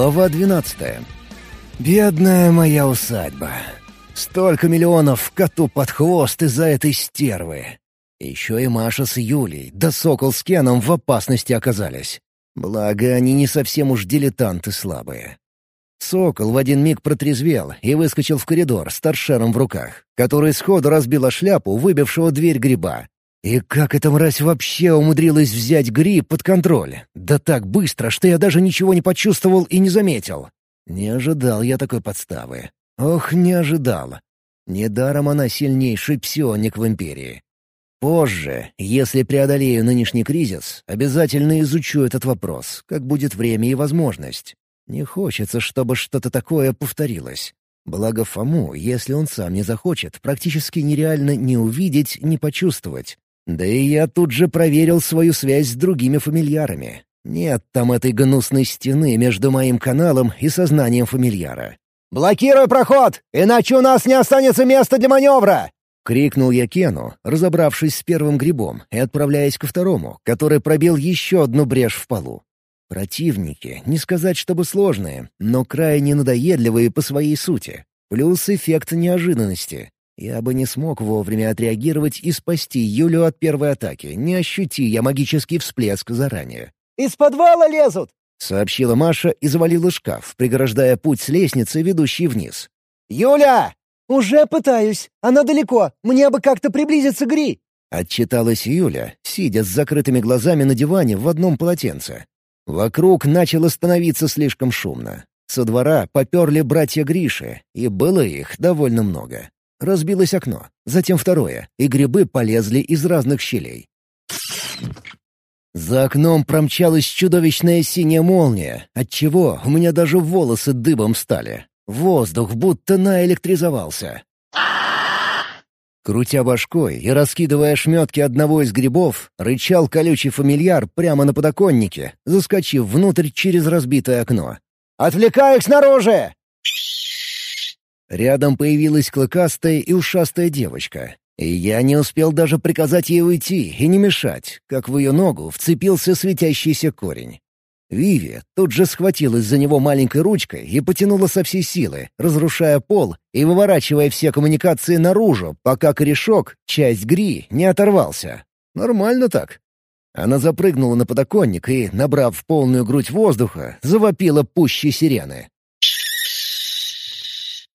Глава 12. Бедная моя усадьба. Столько миллионов коту под хвост из-за этой стервы. Еще и Маша с Юлей, да Сокол с Кеном в опасности оказались. Благо, они не совсем уж дилетанты слабые. Сокол в один миг протрезвел и выскочил в коридор с торшером в руках, который сходу разбила шляпу выбившего дверь гриба. И как эта мразь вообще умудрилась взять гриб под контроль? Да так быстро, что я даже ничего не почувствовал и не заметил. Не ожидал я такой подставы. Ох, не ожидал. Недаром она сильнейший псионик в Империи. Позже, если преодолею нынешний кризис, обязательно изучу этот вопрос, как будет время и возможность. Не хочется, чтобы что-то такое повторилось. Благо Фому, если он сам не захочет, практически нереально не увидеть, не почувствовать. Да и я тут же проверил свою связь с другими фамильярами. Нет там этой гнусной стены между моим каналом и сознанием фамильяра. «Блокируй проход, иначе у нас не останется места для маневра!» — крикнул я Кену, разобравшись с первым грибом и отправляясь ко второму, который пробил еще одну брешь в полу. Противники, не сказать чтобы сложные, но крайне надоедливые по своей сути. Плюс эффект неожиданности. Я бы не смог вовремя отреагировать и спасти Юлю от первой атаки, не ощути я магический всплеск заранее. «Из подвала лезут!» — сообщила Маша и завалила шкаф, преграждая путь с лестницы, ведущей вниз. «Юля!» «Уже пытаюсь. Она далеко. Мне бы как-то приблизиться к Гри!» — отчиталась Юля, сидя с закрытыми глазами на диване в одном полотенце. Вокруг начало становиться слишком шумно. Со двора поперли братья Гриши, и было их довольно много. Разбилось окно, затем второе, и грибы полезли из разных щелей. За окном промчалась чудовищная синяя молния, отчего у меня даже волосы дыбом стали. Воздух будто наэлектризовался. Крутя башкой и раскидывая шметки одного из грибов, рычал колючий фамильяр прямо на подоконнике, заскочив внутрь через разбитое окно. «Отвлекай их снаружи!» Рядом появилась клыкастая и ушастая девочка. И я не успел даже приказать ей уйти и не мешать, как в ее ногу вцепился светящийся корень. Виви тут же схватилась за него маленькой ручкой и потянула со всей силы, разрушая пол и выворачивая все коммуникации наружу, пока корешок, часть гри, не оторвался. Нормально так. Она запрыгнула на подоконник и, набрав полную грудь воздуха, завопила пуще сирены.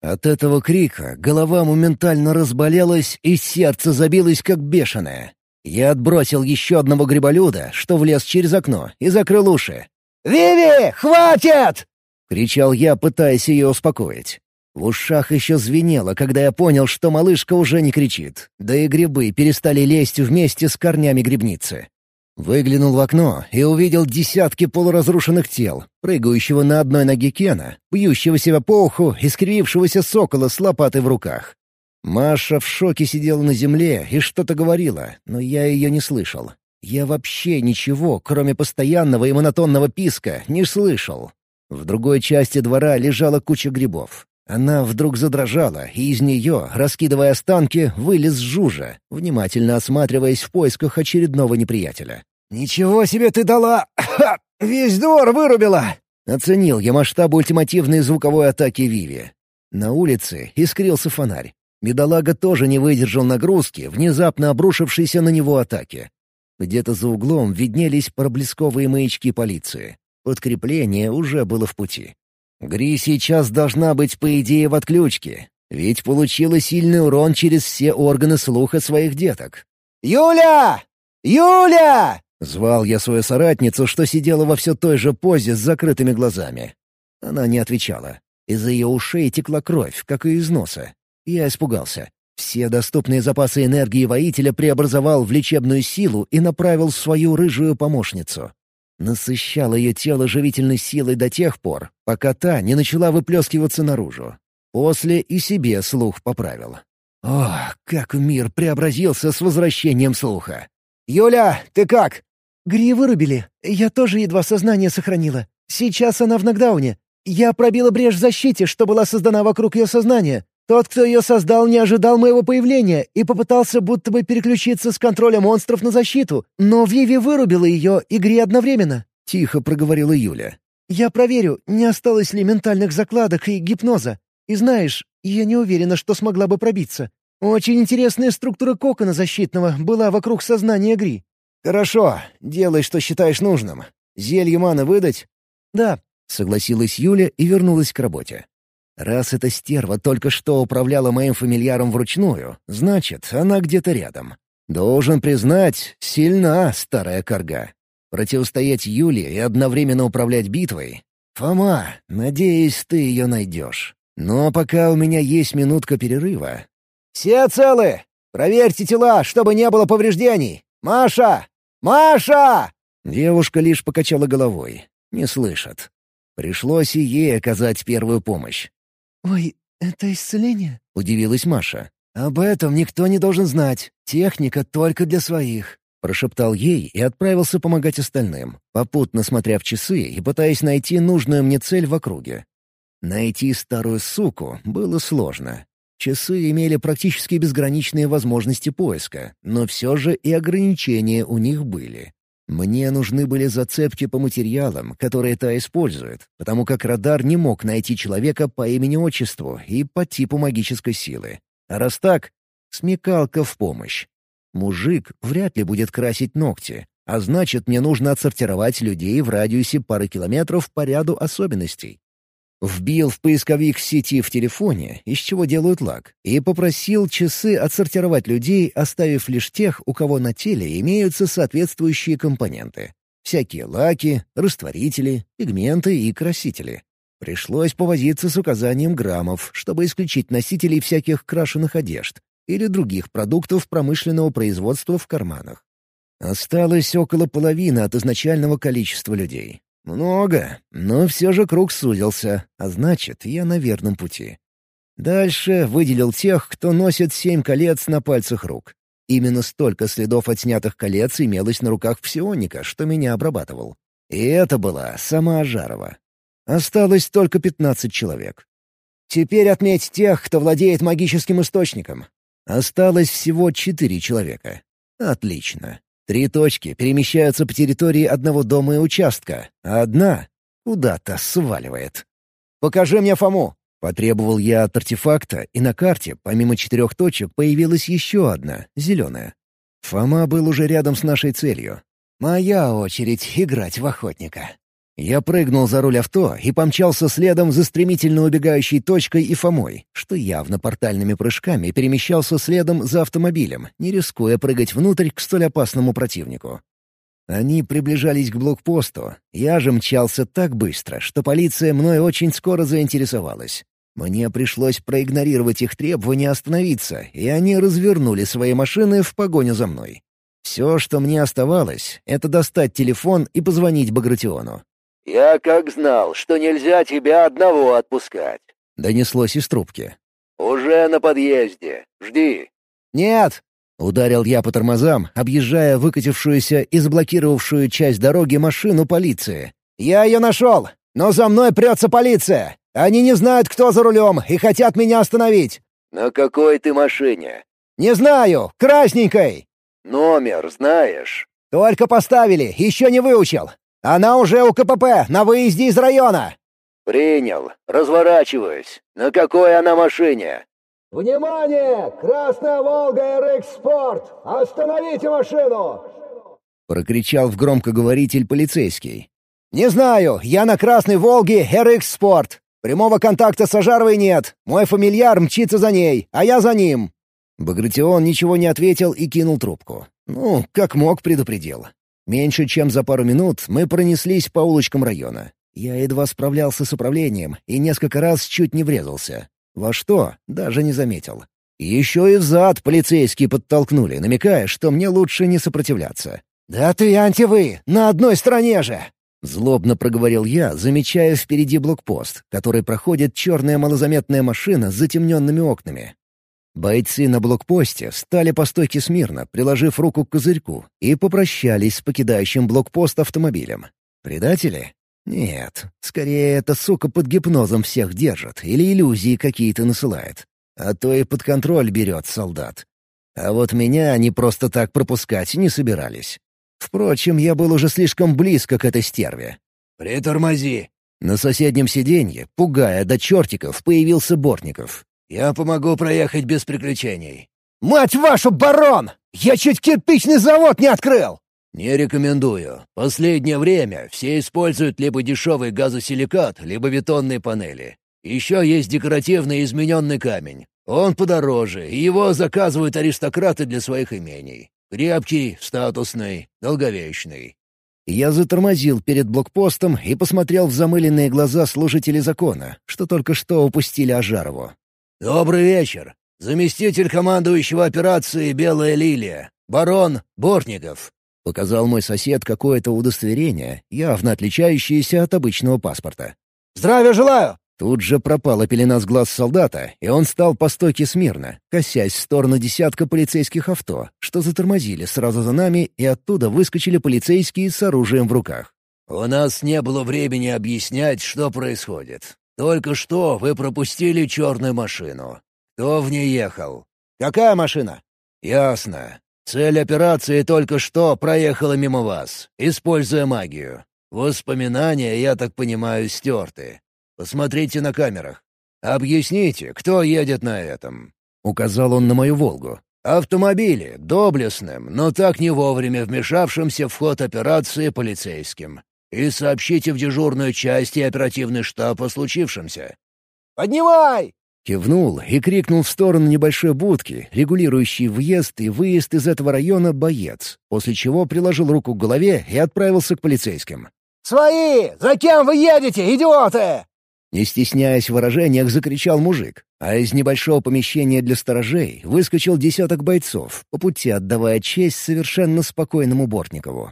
От этого крика голова моментально разболелась и сердце забилось как бешеное. Я отбросил еще одного гриболюда, что влез через окно, и закрыл уши. «Виви, хватит!» — кричал я, пытаясь ее успокоить. В ушах еще звенело, когда я понял, что малышка уже не кричит, да и грибы перестали лезть вместе с корнями грибницы. Выглянул в окно и увидел десятки полуразрушенных тел, прыгающего на одной ноге Кена, бьющего себя по уху и скривившегося сокола с лопатой в руках. Маша в шоке сидела на земле и что-то говорила, но я ее не слышал. Я вообще ничего, кроме постоянного и монотонного писка, не слышал. В другой части двора лежала куча грибов. Она вдруг задрожала, и из нее, раскидывая останки, вылез Жужа, внимательно осматриваясь в поисках очередного неприятеля. «Ничего себе ты дала! Ха! Весь двор вырубила!» Оценил я масштаб ультимативной звуковой атаки Виви. На улице искрился фонарь. Медалага тоже не выдержал нагрузки, внезапно обрушившейся на него атаки. Где-то за углом виднелись проблесковые маячки полиции. Подкрепление уже было в пути. Гри сейчас должна быть, по идее, в отключке, ведь получила сильный урон через все органы слуха своих деток. «Юля! Юля!» — звал я свою соратницу, что сидела во все той же позе с закрытыми глазами. Она не отвечала. Из ее ушей текла кровь, как и из носа. Я испугался. Все доступные запасы энергии воителя преобразовал в лечебную силу и направил в свою рыжую помощницу насыщал ее тело живительной силой до тех пор, пока та не начала выплескиваться наружу. После и себе слух поправил. Ох, как мир преобразился с возвращением слуха! «Юля, ты как?» «Гри вырубили. Я тоже едва сознание сохранила. Сейчас она в нокдауне. Я пробила брешь в защите, что была создана вокруг ее сознания. Тот, кто ее создал, не ожидал моего появления и попытался будто бы переключиться с контроля монстров на защиту, но Виви вырубила ее и Гри одновременно. Тихо проговорила Юля. Я проверю, не осталось ли ментальных закладок и гипноза. И знаешь, я не уверена, что смогла бы пробиться. Очень интересная структура кокона защитного была вокруг сознания Гри. «Хорошо, делай, что считаешь нужным. Зелье маны выдать?» «Да», — согласилась Юля и вернулась к работе. «Раз эта стерва только что управляла моим фамильяром вручную, значит, она где-то рядом. Должен признать, сильна старая корга. Противостоять Юле и одновременно управлять битвой? Фома, надеюсь, ты ее найдешь. Но пока у меня есть минутка перерыва, «Все целы! Проверьте тела, чтобы не было повреждений! Маша! Маша!» Девушка лишь покачала головой. Не слышат. Пришлось и ей оказать первую помощь. «Ой, это исцеление?» — удивилась Маша. «Об этом никто не должен знать. Техника только для своих», — прошептал ей и отправился помогать остальным, попутно смотря в часы и пытаясь найти нужную мне цель в округе. Найти старую суку было сложно. Часы имели практически безграничные возможности поиска, но все же и ограничения у них были. Мне нужны были зацепки по материалам, которые та использует, потому как радар не мог найти человека по имени-отчеству и по типу магической силы. А раз так, смекалка в помощь. Мужик вряд ли будет красить ногти, а значит, мне нужно отсортировать людей в радиусе пары километров по ряду особенностей. Вбил в поисковик сети в телефоне, из чего делают лак, и попросил часы отсортировать людей, оставив лишь тех, у кого на теле имеются соответствующие компоненты. Всякие лаки, растворители, пигменты и красители. Пришлось повозиться с указанием граммов, чтобы исключить носителей всяких крашеных одежд или других продуктов промышленного производства в карманах. Осталось около половины от изначального количества людей. Много, но все же круг сузился, а значит, я на верном пути. Дальше выделил тех, кто носит семь колец на пальцах рук. Именно столько следов от снятых колец имелось на руках псионика, что меня обрабатывал. И это была сама Ажарова. Осталось только пятнадцать человек. Теперь отметь тех, кто владеет магическим источником. Осталось всего четыре человека. Отлично. Три точки перемещаются по территории одного дома и участка, а одна куда-то сваливает. «Покажи мне Фому!» — потребовал я от артефакта, и на карте, помимо четырех точек, появилась еще одна, зеленая. Фома был уже рядом с нашей целью. Моя очередь играть в охотника. Я прыгнул за руль авто и помчался следом за стремительно убегающей точкой и Фомой, что явно портальными прыжками перемещался следом за автомобилем, не рискуя прыгать внутрь к столь опасному противнику. Они приближались к блокпосту. Я же мчался так быстро, что полиция мной очень скоро заинтересовалась. Мне пришлось проигнорировать их требования остановиться, и они развернули свои машины в погоню за мной. Все, что мне оставалось, — это достать телефон и позвонить Багратиону. «Я как знал, что нельзя тебя одного отпускать», — донеслось из трубки. «Уже на подъезде. Жди». «Нет!» — ударил я по тормозам, объезжая выкатившуюся и заблокировавшую часть дороги машину полиции. «Я ее нашел, но за мной прется полиция. Они не знают, кто за рулем, и хотят меня остановить». «На какой ты машине?» «Не знаю. Красненькой». «Номер знаешь?» «Только поставили, еще не выучил. Она уже у КПП, на выезде из района!» «Принял. Разворачиваюсь. На какой она машине?» «Внимание! Красная Волга RX Sport! Остановите машину!» Прокричал в громкоговоритель полицейский. «Не знаю, я на Красной Волге RX Sport. Прямого контакта с Ажаровой нет. Мой фамильяр мчится за ней, а я за ним». Багратион ничего не ответил и кинул трубку. Ну, как мог, предупредил. Меньше чем за пару минут мы пронеслись по улочкам района. Я едва справлялся с управлением и несколько раз чуть не врезался. Во что? Даже не заметил. Еще и взад полицейские подтолкнули, намекая, что мне лучше не сопротивляться. «Да ты антивы! На одной стороне же!» Злобно проговорил я, замечая впереди блокпост, который проходит черная малозаметная машина с затемненными окнами. Бойцы на блокпосте стали по стойке смирно, приложив руку к козырьку, и попрощались с покидающим блокпост автомобилем. Предатели? Нет, скорее эта сука под гипнозом всех держит или иллюзии какие-то насылает. А то и под контроль берет солдат. А вот меня они просто так пропускать не собирались. Впрочем, я был уже слишком близко к этой стерве. «Притормози!» На соседнем сиденье, пугая до чертиков, появился Бортников. «Я помогу проехать без приключений». «Мать вашу, барон! Я чуть кирпичный завод не открыл!» «Не рекомендую. Последнее время все используют либо дешевый газосиликат, либо бетонные панели. Еще есть декоративный измененный камень. Он подороже, и его заказывают аристократы для своих имений. Крепкий, статусный, долговечный. Я затормозил перед блокпостом и посмотрел в замыленные глаза служителей закона, что только что упустили Ажарову. «Добрый вечер. Заместитель командующего операции «Белая лилия», барон Бортников», — показал мой сосед какое-то удостоверение, явно отличающееся от обычного паспорта. «Здравия желаю!» Тут же пропала пелена с глаз солдата, и он стал по стойке смирно, косясь в сторону десятка полицейских авто, что затормозили сразу за нами, и оттуда выскочили полицейские с оружием в руках. «У нас не было времени объяснять, что происходит. Только что вы пропустили черную машину. Кто в ней ехал?» «Какая машина?» «Ясно. Цель операции только что проехала мимо вас, используя магию. Воспоминания, я так понимаю, стерты. Посмотрите на камерах. Объясните, кто едет на этом?» Указал он на мою «Волгу». «Автомобиле, доблестным, но так не вовремя вмешавшимся в ход операции полицейским. И сообщите в дежурную часть и оперативный штаб о случившемся». «Поднимай!» Кивнул и крикнул в сторону небольшой будки, регулирующей въезд и выезд из этого района боец, после чего приложил руку к голове и отправился к полицейским. «Свои! За кем вы едете, идиоты?» Не стесняясь в выражениях, закричал мужик, а из небольшого помещения для сторожей выскочил десяток бойцов, по пути отдавая честь совершенно спокойному Бортникову.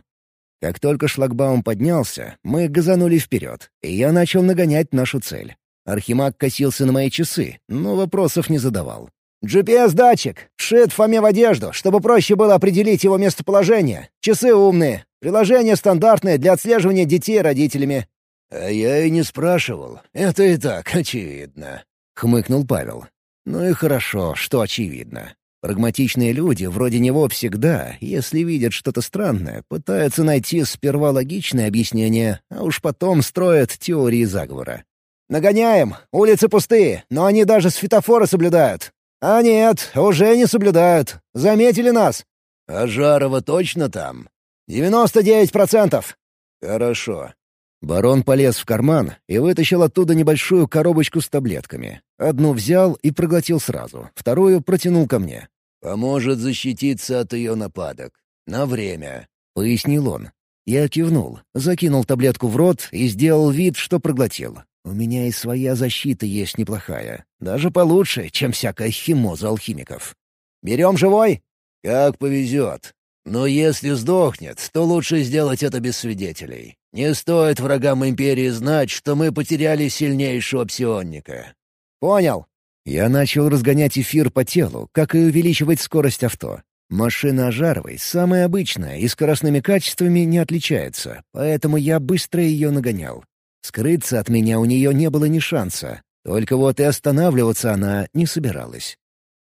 Как только шлагбаум поднялся, мы газанули вперед, и я начал нагонять нашу цель. Архимаг косился на мои часы, но вопросов не задавал. «GPS-датчик! Вшит Фоме в одежду, чтобы проще было определить его местоположение. Часы умные. Приложение стандартное для отслеживания детей родителями. «А я и не спрашивал. Это и так очевидно», — хмыкнул Павел. «Ну и хорошо, что очевидно. Прагматичные люди вроде него всегда, если видят что-то странное, пытаются найти сперва логичное объяснение, а уж потом строят теории заговора. «Нагоняем! Улицы пустые, но они даже светофоры соблюдают. А нет, уже не соблюдают. Заметили нас?» «А Жарова точно там?» «Девяносто девять процентов». «Хорошо. Барон полез в карман и вытащил оттуда небольшую коробочку с таблетками. Одну взял и проглотил сразу, вторую протянул ко мне. «Поможет защититься от ее нападок. На время», — пояснил он. Я кивнул, закинул таблетку в рот и сделал вид, что проглотил. У меня и своя защита есть неплохая. Даже получше, чем всякая химоза алхимиков. «Берем живой?» «Как повезет. Но если сдохнет, то лучше сделать это без свидетелей. Не стоит врагам Империи знать, что мы потеряли сильнейшего псионника». «Понял». Я начал разгонять эфир по телу, как и увеличивать скорость авто. Машина Ажаровой самая обычная и скоростными качествами не отличается, поэтому я быстро ее нагонял. Скрыться от меня у нее не было ни шанса, только вот и останавливаться она не собиралась.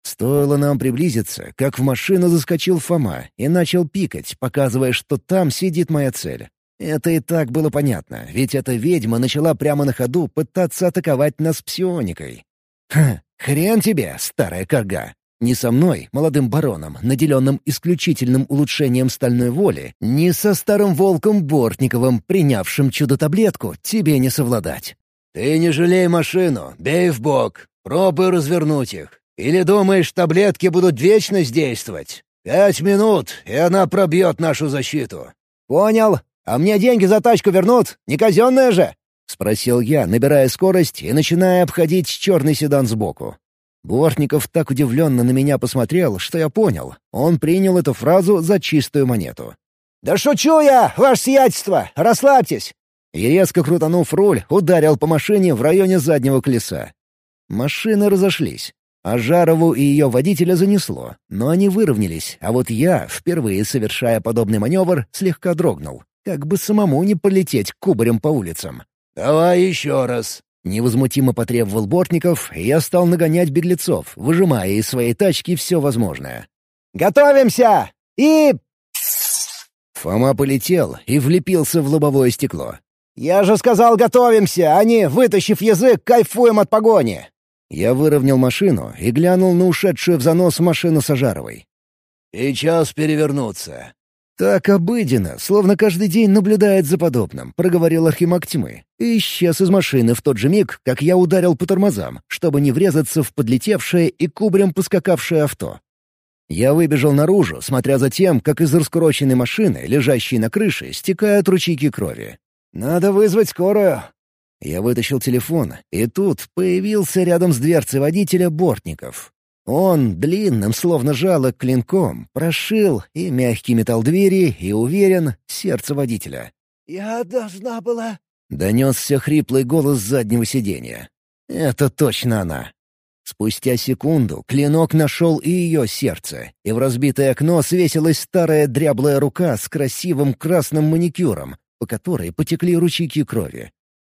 Стоило нам приблизиться, как в машину заскочил Фома и начал пикать, показывая, что там сидит моя цель. Это и так было понятно, ведь эта ведьма начала прямо на ходу пытаться атаковать нас псионикой. Ха, хрен тебе, старая корга. Ни со мной, молодым бароном, наделенным исключительным улучшением стальной воли, ни со старым волком Бортниковым, принявшим чудо-таблетку, тебе не совладать. «Ты не жалей машину, бей в бок, пробуй развернуть их. Или думаешь, таблетки будут вечно действовать? Пять минут, и она пробьет нашу защиту». «Понял. А мне деньги за тачку вернут? Не казенная же?» — спросил я, набирая скорость и начиная обходить черный седан сбоку. Бортников так удивленно на меня посмотрел, что я понял. Он принял эту фразу за чистую монету. «Да шучу я, ваше сиятельство! Расслабьтесь!» И резко крутанув руль, ударил по машине в районе заднего колеса. Машины разошлись. А Жарову и ее водителя занесло, но они выровнялись, а вот я, впервые совершая подобный маневр, слегка дрогнул. Как бы самому не полететь кубарем по улицам. «Давай еще раз», Невозмутимо потребовал Бортников, и я стал нагонять беглецов, выжимая из своей тачки все возможное. «Готовимся! И...» Фома полетел и влепился в лобовое стекло. «Я же сказал, готовимся, а не, вытащив язык, кайфуем от погони!» Я выровнял машину и глянул на ушедшую в занос машину Сажаровой. «И час перевернуться». «Так обыденно, словно каждый день наблюдает за подобным», — проговорил Архимаг Тьмы. И исчез из машины в тот же миг, как я ударил по тормозам, чтобы не врезаться в подлетевшее и кубрем поскакавшее авто. Я выбежал наружу, смотря за тем, как из раскуроченной машины, лежащей на крыше, стекают ручейки крови. «Надо вызвать скорую». Я вытащил телефон, и тут появился рядом с дверцей водителя Бортников. Он длинным, словно жало, клинком, прошил и мягкий металл двери, и уверен, сердце водителя. «Я должна была...» — донесся хриплый голос заднего сиденья. «Это точно она». Спустя секунду клинок нашел и ее сердце, и в разбитое окно свесилась старая дряблая рука с красивым красным маникюром, по которой потекли ручейки крови.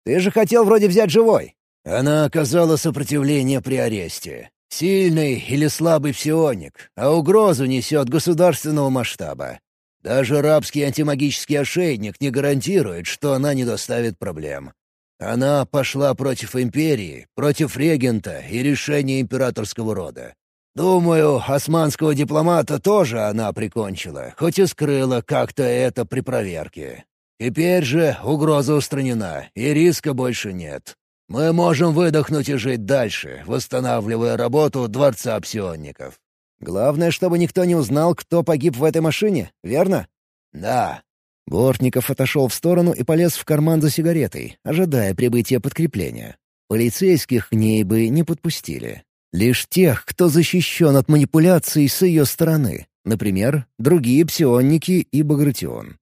«Ты же хотел вроде взять живой!» Она оказала сопротивление при аресте. Сильный или слабый псионик, а угрозу несет государственного масштаба. Даже рабский антимагический ошейник не гарантирует, что она не доставит проблем. Она пошла против империи, против регента и решения императорского рода. Думаю, османского дипломата тоже она прикончила, хоть и скрыла как-то это при проверке. Теперь же угроза устранена, и риска больше нет. Мы можем выдохнуть и жить дальше, восстанавливая работу Дворца Псионников. Главное, чтобы никто не узнал, кто погиб в этой машине, верно? Да. Бортников отошел в сторону и полез в карман за сигаретой, ожидая прибытия подкрепления. Полицейских к ней бы не подпустили. Лишь тех, кто защищен от манипуляций с ее стороны. Например, другие псионники и Багратион.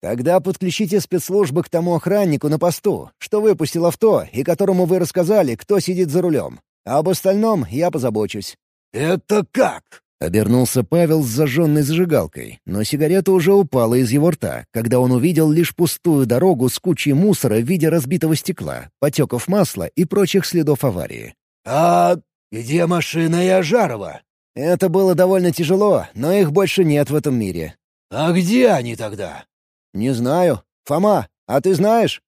Тогда подключите спецслужбы к тому охраннику на посту, что выпустил авто и которому вы рассказали, кто сидит за рулем. А об остальном я позабочусь». «Это как?» — обернулся Павел с зажженной зажигалкой, но сигарета уже упала из его рта, когда он увидел лишь пустую дорогу с кучей мусора в виде разбитого стекла, потеков масла и прочих следов аварии. «А где машина и Ажарова?» «Это было довольно тяжело, но их больше нет в этом мире». «А где они тогда?» «Не знаю. Фома, а ты знаешь?»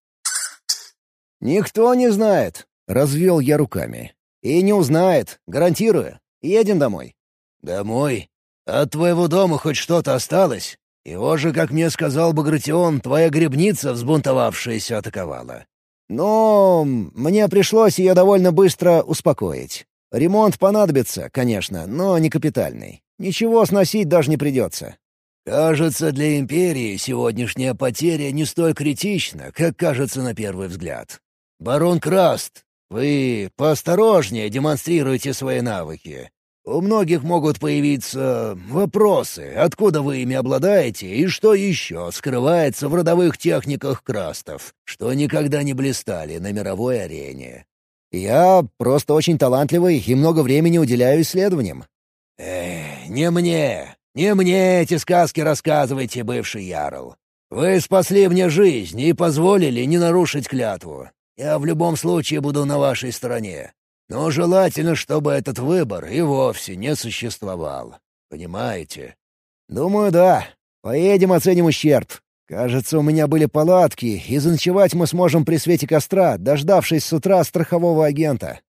«Никто не знает», — развел я руками. «И не узнает, гарантирую. Едем домой». «Домой? От твоего дома хоть что-то осталось? Его же, как мне сказал Багратион, твоя грибница, взбунтовавшаяся, атаковала». «Ну, мне пришлось ее довольно быстро успокоить. Ремонт понадобится, конечно, но не капитальный. Ничего сносить даже не придется. Кажется, для Империи сегодняшняя потеря не столь критична, как кажется на первый взгляд. Барон Краст, вы поосторожнее демонстрируете свои навыки. У многих могут появиться вопросы, откуда вы ими обладаете и что еще скрывается в родовых техниках Крастов, что никогда не блистали на мировой арене. Я просто очень талантливый и много времени уделяю исследованиям. Эх, не мне. «Не мне эти сказки рассказывайте, бывший Ярл. Вы спасли мне жизнь и позволили не нарушить клятву. Я в любом случае буду на вашей стороне. Но желательно, чтобы этот выбор и вовсе не существовал. Понимаете?» «Думаю, да. Поедем оценим ущерб. Кажется, у меня были палатки, и заночевать мы сможем при свете костра, дождавшись с утра страхового агента».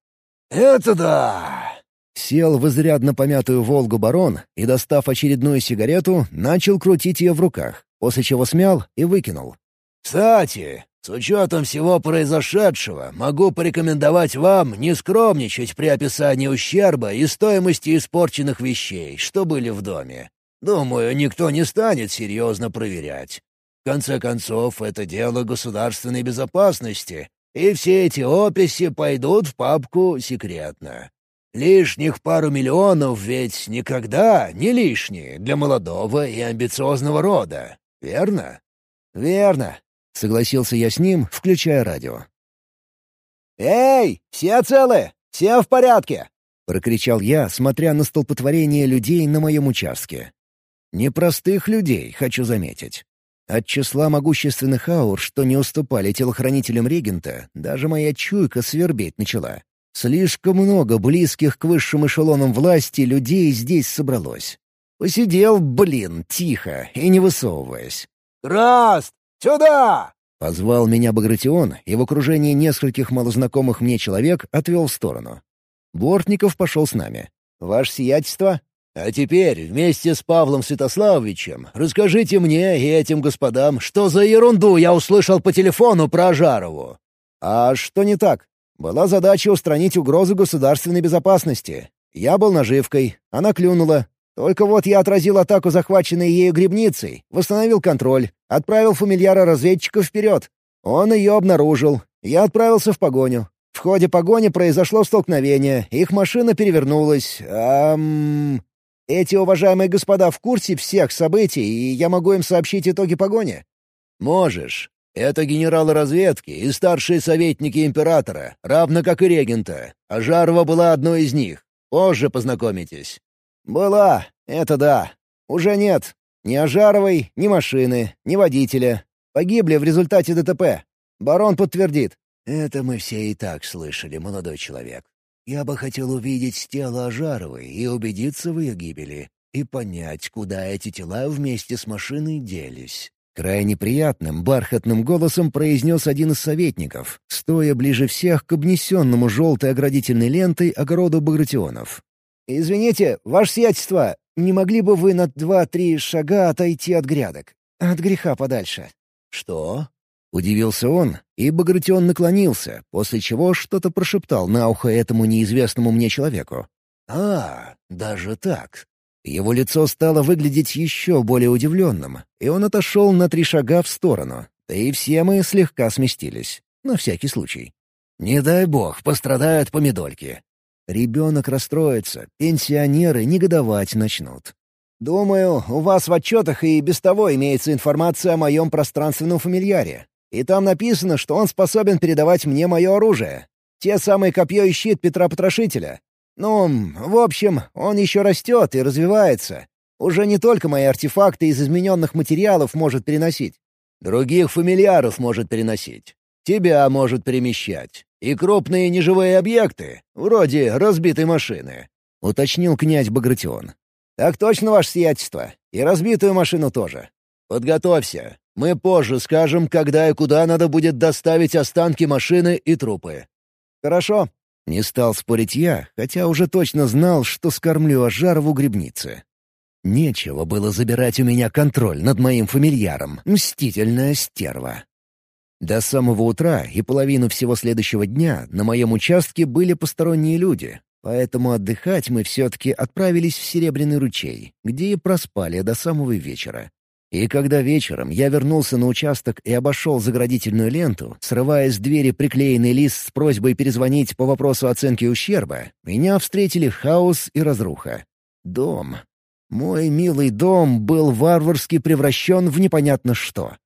«Это да! Сел в изрядно помятую «Волгу» барон и, достав очередную сигарету, начал крутить ее в руках, после чего смял и выкинул. «Кстати, с учетом всего произошедшего, могу порекомендовать вам не скромничать при описании ущерба и стоимости испорченных вещей, что были в доме. Думаю, никто не станет серьезно проверять. В конце концов, это дело государственной безопасности, и все эти описи пойдут в папку секретно. Лишних пару миллионов ведь никогда не лишние для молодого и амбициозного рода, верно? Верно, согласился я с ним, включая радио. Эй, все целы? Все в порядке? прокричал я, смотря на столпотворение людей на моем участке. Непростых людей, хочу заметить. От числа могущественных аур, что не уступали телохранителям регента, даже моя чуйка свербеть начала. Слишком много близких к высшим эшелонам власти людей здесь собралось. Посидел, блин, тихо и не высовываясь. «Краст! Сюда!» — Позвал меня Багратион и в окружении нескольких малознакомых мне человек отвел в сторону. Бортников пошел с нами. «Ваше сиятельство?» «А теперь вместе с Павлом Святославовичем расскажите мне и этим господам, что за ерунду я услышал по телефону про Жарову». «А что не так? Была задача устранить угрозу государственной безопасности. Я был наживкой, она клюнула. Только вот я отразил атаку, захваченной ею грибницей, восстановил контроль, отправил фамильяра-разведчика вперед. Он ее обнаружил. Я отправился в погоню. В ходе погони произошло столкновение, их машина перевернулась. Ам... Эти уважаемые господа в курсе всех событий, и я могу им сообщить итоги погони?» «Можешь. Это генералы разведки и старшие советники императора, равно как и регента. А Жарова была одной из них. Позже познакомитесь». «Была, это да. Уже нет. Ни Ожаровой, ни машины, ни водителя. Погибли в результате ДТП. Барон подтвердит». «Это мы все и так слышали, молодой человек. Я бы хотел увидеть тело Ожаровой и убедиться в ее гибели, и понять, куда эти тела вместе с машиной делись». Крайне приятным, бархатным голосом произнес один из советников, стоя ближе всех к обнесенному желтой оградительной лентой огороду Багратионов. «Извините, ваше сиятельство, не могли бы вы на два-три шага отойти от грядок? От греха подальше?» «Что?» — удивился он, и Багратион наклонился, после чего что-то прошептал на ухо этому неизвестному мне человеку. «А, даже так. Его лицо стало выглядеть еще более удивленным, и он отошел на три шага в сторону. Да и все мы слегка сместились. На всякий случай. «Не дай бог, пострадают помидольки». Ребенок расстроится, пенсионеры негодовать начнут. «Думаю, у вас в отчетах и без того имеется информация о моем пространственном фамильяре. И там написано, что он способен передавать мне мое оружие. Те самые копье и щит Петра Потрошителя. Ну, в общем, он еще растет и развивается. Уже не только мои артефакты из измененных материалов может переносить. Других фамильяров может переносить. Тебя может перемещать. И крупные неживые объекты, вроде разбитой машины», — уточнил князь Багратион. «Так точно, ваше сиятельство. И разбитую машину тоже». «Подготовься. Мы позже скажем, когда и куда надо будет доставить останки машины и трупы». «Хорошо», не стал спорить я, хотя уже точно знал, что скормлю Ажарову грибнице. Нечего было забирать у меня контроль над моим фамильяром, мстительная стерва. До самого утра и половину всего следующего дня на моем участке были посторонние люди, поэтому отдыхать мы все-таки отправились в Серебряный ручей, где и проспали до самого вечера. И когда вечером я вернулся на участок и обошел заградительную ленту, срывая с двери приклеенный лист с просьбой перезвонить по вопросу оценки ущерба, меня встретили хаос и разруха. Дом. Мой милый дом был варварски превращен в непонятно что.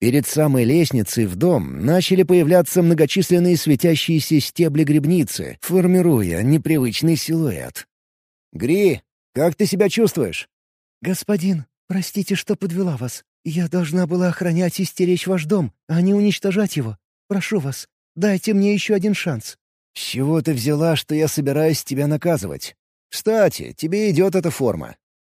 Перед самой лестницей в дом начали появляться многочисленные светящиеся стебли грибницы, формируя непривычный силуэт. «Гри, как ты себя чувствуешь?» «Господин, «Простите, что подвела вас. Я должна была охранять и стеречь ваш дом, а не уничтожать его. Прошу вас, дайте мне еще один шанс». «С чего ты взяла, что я собираюсь тебя наказывать? Кстати, тебе идет эта форма».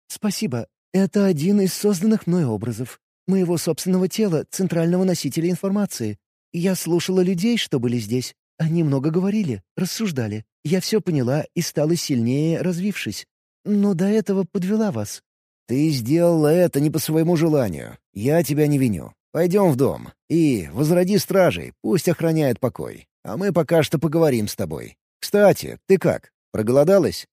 «Спасибо. Это один из созданных мной образов. Моего собственного тела, центрального носителя информации. Я слушала людей, что были здесь. Они много говорили, рассуждали. Я все поняла и стала сильнее, развившись. Но до этого подвела вас. «Ты сделала это не по своему желанию. Я тебя не виню. Пойдем в дом. И возроди стражей, пусть охраняют покой. А мы пока что поговорим с тобой. Кстати, ты как, проголодалась?»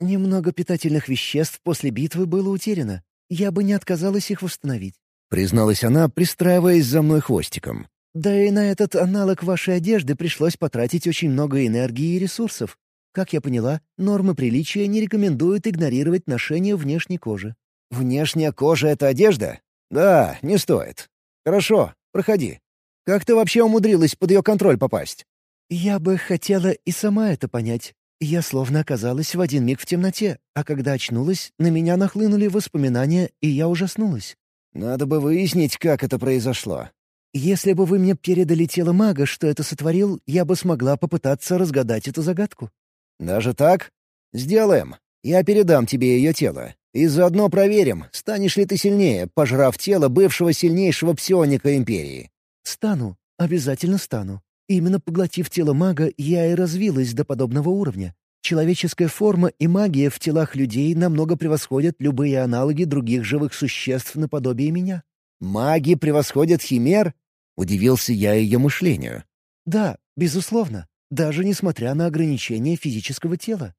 «Немного питательных веществ после битвы было утеряно. Я бы не отказалась их восстановить», — призналась она, пристраиваясь за мной хвостиком. «Да и на этот аналог вашей одежды пришлось потратить очень много энергии и ресурсов. Как я поняла, нормы приличия не рекомендуют игнорировать ношение внешней кожи. «Внешняя кожа — это одежда? Да, не стоит. Хорошо, проходи. Как ты вообще умудрилась под ее контроль попасть?» «Я бы хотела и сама это понять. Я словно оказалась в один миг в темноте, а когда очнулась, на меня нахлынули воспоминания, и я ужаснулась. Надо бы выяснить, как это произошло. Если бы вы мне передали тело мага, что это сотворил, я бы смогла попытаться разгадать эту загадку. Даже так? Сделаем. Я передам тебе ее тело. И заодно проверим, станешь ли ты сильнее, пожрав тело бывшего сильнейшего псионика Империи. «Стану. Обязательно стану. Именно поглотив тело мага, я и развилась до подобного уровня. Человеческая форма и магия в телах людей намного превосходят любые аналоги других живых существ наподобие меня». «Маги превосходят химер?» — удивился я ее мышлению. «Да, безусловно. Даже несмотря на ограничения физического тела».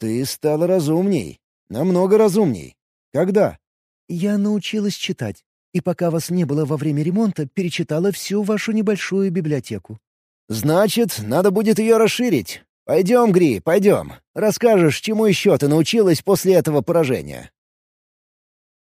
«Ты стала разумней. Намного разумней. Когда?» «Я научилась читать, и пока вас не было во время ремонта, перечитала всю вашу небольшую библиотеку». «Значит, надо будет ее расширить. Пойдем, Гри, пойдем. Расскажешь, чему еще ты научилась после этого поражения».